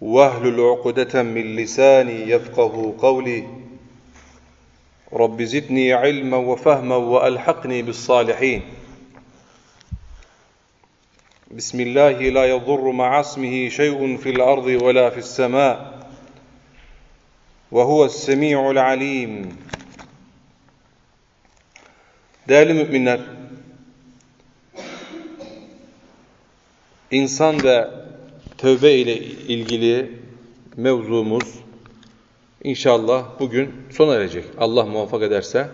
واهلل عقدة من لساني يفقه قولي. رب زدني علما وفهما وألحقني بالصالحين. بسم الله لا يضر مع اسمه شيء في الأرض ولا في السماء. وهو السميع العليم. Değerli müminler, insan ve tövbe ile ilgili mevzumuz inşallah bugün sona erecek. Allah muvaffak ederse.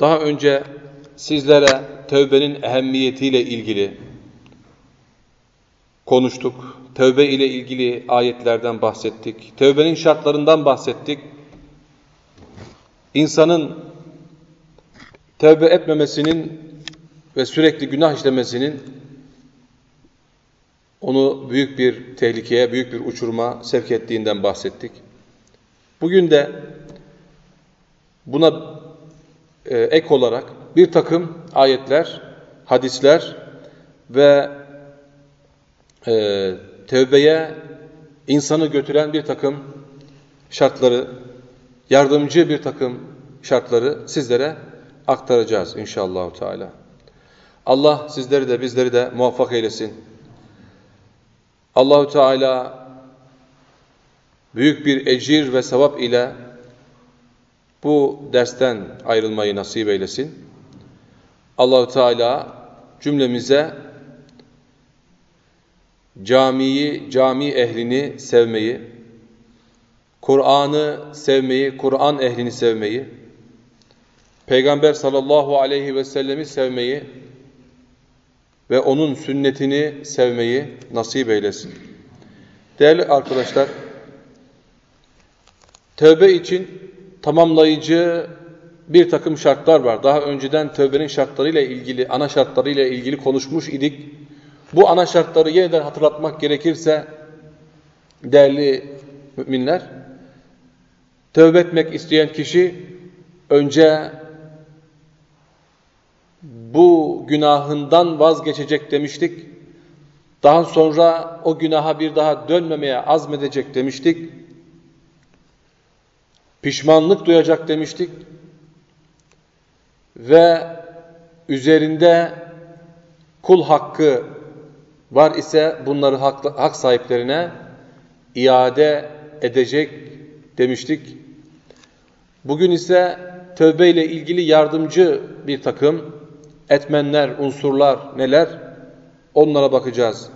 Daha önce sizlere tövbenin ehemmiyetiyle ilgili konuştuk. Tövbe ile ilgili ayetlerden bahsettik. Tövbenin şartlarından bahsettik. İnsanın tövbe etmemesinin ve sürekli günah işlemesinin onu büyük bir tehlikeye, büyük bir uçuruma sevk ettiğinden bahsettik. Bugün de buna e, ek olarak bir takım ayetler, hadisler ve e, tevbeye insanı götüren bir takım şartları, yardımcı bir takım şartları sizlere aktaracağız inşallah Teala. Allah sizleri de bizleri de muvaffak eylesin. Allahü Teala büyük bir ecir ve sevap ile bu dersten ayrılmayı nasip eylesin. Allahü Teala cümlemize camiyi, cami ehlini sevmeyi, Kur'an'ı sevmeyi, Kur'an ehlini sevmeyi, Peygamber sallallahu aleyhi ve sellemi sevmeyi ve onun sünnetini sevmeyi nasip eylesin. Değerli arkadaşlar, tövbe için tamamlayıcı bir takım şartlar var. Daha önceden tövbenin şartlarıyla ilgili, ana şartlarıyla ilgili konuşmuş idik. Bu ana şartları yeniden hatırlatmak gerekirse, değerli müminler, tövbe etmek isteyen kişi önce bu günahından vazgeçecek demiştik. Daha sonra o günaha bir daha dönmemeye azmedecek demiştik. Pişmanlık duyacak demiştik. Ve üzerinde kul hakkı var ise bunları hak, hak sahiplerine iade edecek demiştik. Bugün ise tövbe ile ilgili yardımcı bir takım etmenler, unsurlar neler? Onlara bakacağız.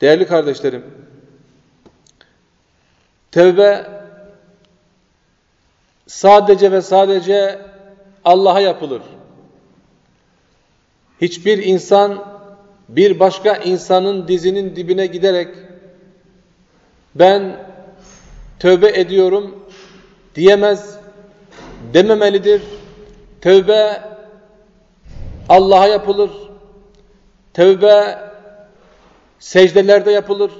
Değerli kardeşlerim, tevbe sadece ve sadece Allah'a yapılır. Hiçbir insan bir başka insanın dizinin dibine giderek ben tövbe ediyorum diyemez, dememelidir. Tövbe Allah'a yapılır. Tevbe secdelerde yapılır.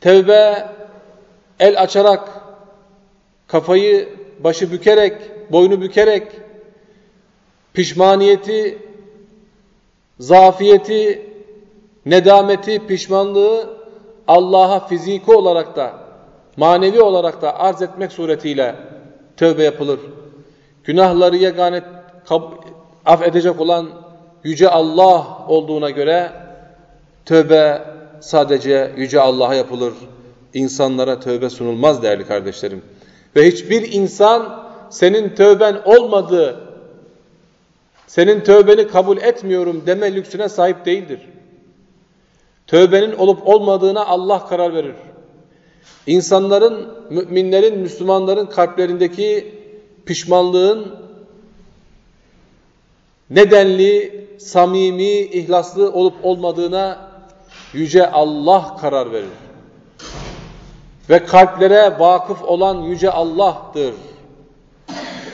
Tevbe el açarak, kafayı başı bükerek, boynu bükerek, pişmaniyeti, zafiyeti, nedameti, pişmanlığı Allah'a fiziki olarak da, manevi olarak da arz etmek suretiyle tövbe yapılır. Günahları yegane affedecek olan Yüce Allah olduğuna göre tövbe sadece Yüce Allah'a yapılır. İnsanlara tövbe sunulmaz değerli kardeşlerim. Ve hiçbir insan senin tövben olmadığı, senin tövbeni kabul etmiyorum deme lüksüne sahip değildir. Tövbenin olup olmadığına Allah karar verir. İnsanların, müminlerin, Müslümanların kalplerindeki pişmanlığın nedenli, samimi, ihlaslı olup olmadığına Yüce Allah karar verir. Ve kalplere vakıf olan Yüce Allah'tır.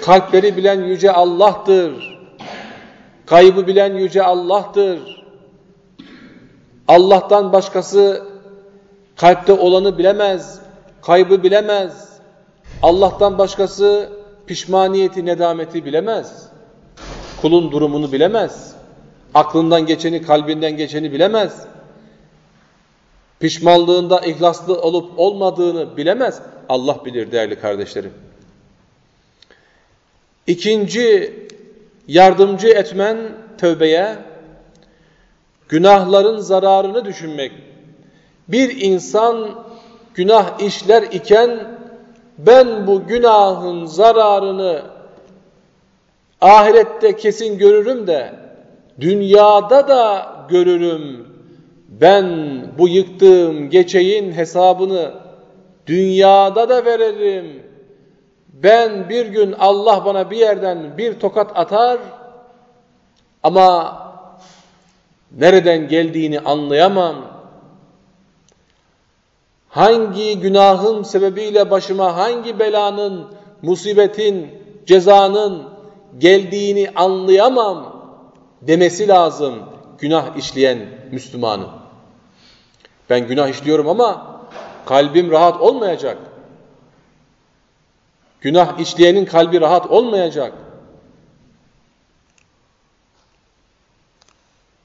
Kalpleri bilen Yüce Allah'tır. Kaybı bilen Yüce Allah'tır. Allah'tan başkası kalpte olanı bilemez, kaybı bilemez. Allah'tan başkası pişmaniyeti, nedameti bilemez. Kulun durumunu bilemez. Aklından geçeni, kalbinden geçeni bilemez. Pişmanlığında ihlaslı olup olmadığını bilemez. Allah bilir değerli kardeşlerim. İkinci yardımcı etmen tövbeye günahların zararını düşünmek. Bir insan günah işler iken ben bu günahın zararını ahirette kesin görürüm de dünyada da görürüm. Ben bu yıktığım geçeğin hesabını dünyada da veririm. Ben bir gün Allah bana bir yerden bir tokat atar ama nereden geldiğini anlayamam. Hangi günahın sebebiyle başıma hangi belanın, musibetin, cezanın geldiğini anlayamam demesi lazım günah işleyen Müslümanın. Ben günah işliyorum ama kalbim rahat olmayacak. Günah işleyenin kalbi rahat olmayacak.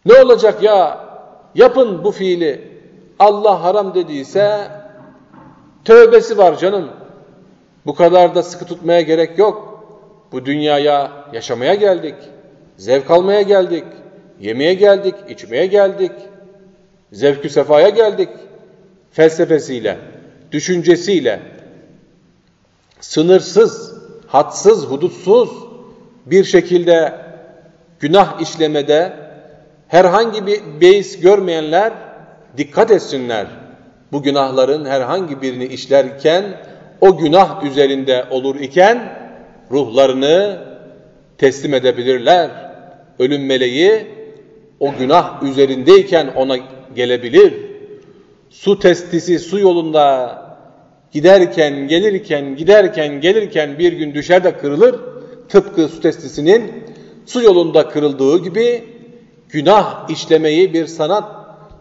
Ne olacak ya? Yapın bu fiili. Allah haram dediyse tövbesi var canım. Bu kadar da sıkı tutmaya gerek yok. Bu dünyaya yaşamaya geldik. Zevk almaya geldik. Yemeye geldik, içmeye geldik. Zevkü sefaya geldik. Felsefesiyle, düşüncesiyle, sınırsız, hadsız, hudutsuz bir şekilde günah işlemede herhangi bir beis görmeyenler dikkat etsinler. Bu günahların herhangi birini işlerken o günah üzerinde olur iken ruhlarını teslim edebilirler. Ölüm meleği o günah üzerindeyken ona gelebilir. Su testisi su yolunda giderken, gelirken, giderken, gelirken bir gün düşer de kırılır. Tıpkı su testisinin su yolunda kırıldığı gibi günah işlemeyi bir sanat,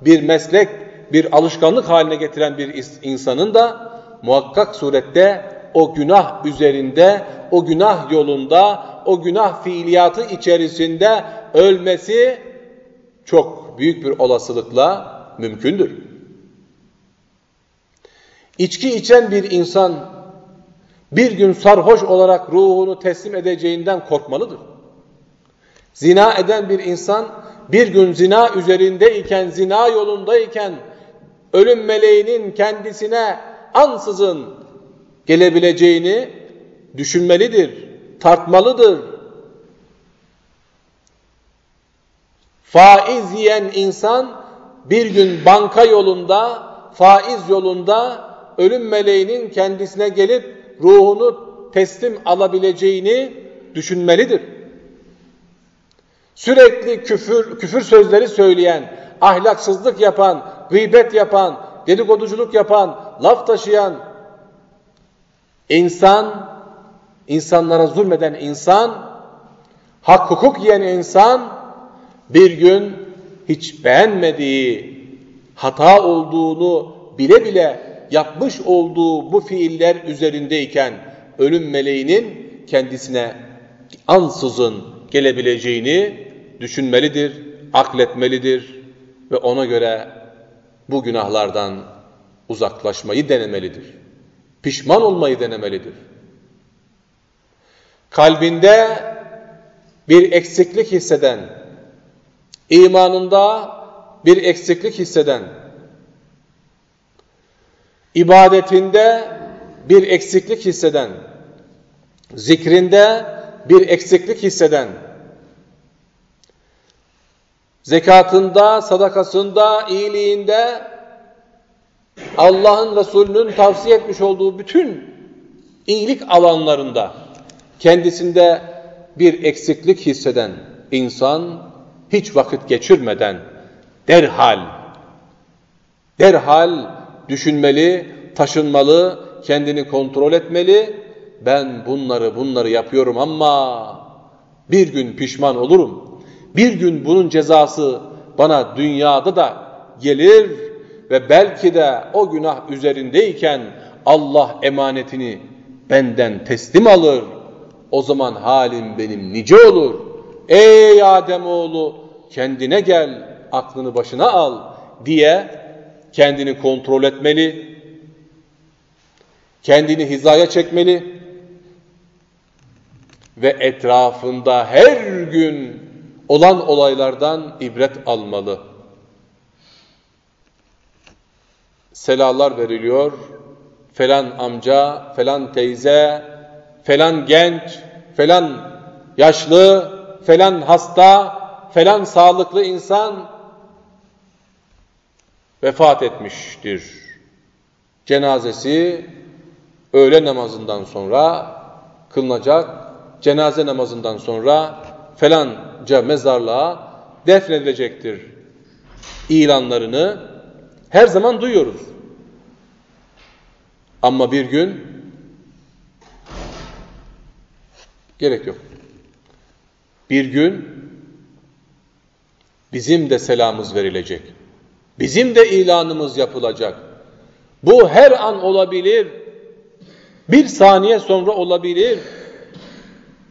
bir meslek, bir alışkanlık haline getiren bir insanın da muhakkak surette o günah üzerinde, o günah yolunda, o günah fiiliyatı içerisinde ölmesi çok büyük bir olasılıkla mümkündür. İçki içen bir insan bir gün sarhoş olarak ruhunu teslim edeceğinden korkmalıdır. Zina eden bir insan bir gün zina üzerindeyken, zina yolundayken ölüm meleğinin kendisine ansızın gelebileceğini düşünmelidir, tartmalıdır. Faiz yiyen insan bir gün banka yolunda, faiz yolunda ölüm meleğinin kendisine gelip ruhunu teslim alabileceğini düşünmelidir. Sürekli küfür, küfür sözleri söyleyen, ahlaksızlık yapan, gıybet yapan, dedikoduculuk yapan, laf taşıyan insan, insanlara zulmeden insan, hak hukuk yiyen insan bir gün hiç beğenmediği hata olduğunu bile bile yapmış olduğu bu fiiller üzerindeyken ölüm meleğinin kendisine ansızın gelebileceğini düşünmelidir, akletmelidir ve ona göre bu günahlardan uzaklaşmayı denemelidir. Pişman olmayı denemelidir. Kalbinde bir eksiklik hisseden, imanında bir eksiklik hisseden, ibadetinde bir eksiklik hisseden, zikrinde bir eksiklik hisseden, zekatında, sadakasında, iyiliğinde Allah'ın Resulü'nün tavsiye etmiş olduğu bütün iyilik alanlarında kendisinde bir eksiklik hisseden insan hiç vakit geçirmeden derhal derhal düşünmeli, taşınmalı, kendini kontrol etmeli. Ben bunları bunları yapıyorum ama bir gün pişman olurum. Bir gün bunun cezası bana dünyada da gelir ve belki de o günah üzerindeyken Allah emanetini benden teslim alır. O zaman halim benim nice olur. Ey Ademoğlu kendine gel, aklını başına al diye kendini kontrol etmeli, kendini hizaya çekmeli ve etrafında her gün olan olaylardan ibret almalı. Selalar veriliyor, falan amca, falan teyze, falan genç, falan yaşlı, falan hasta, falan sağlıklı insan vefat etmiştir. Cenazesi öğle namazından sonra kılınacak, cenaze namazından sonra falanca mezarlığa defnedilecektir ilanlarını her zaman duyuyoruz. Ama bir gün gerek yok. Bir gün bizim de selamımız verilecek. Bizim de ilanımız yapılacak. Bu her an olabilir. Bir saniye sonra olabilir.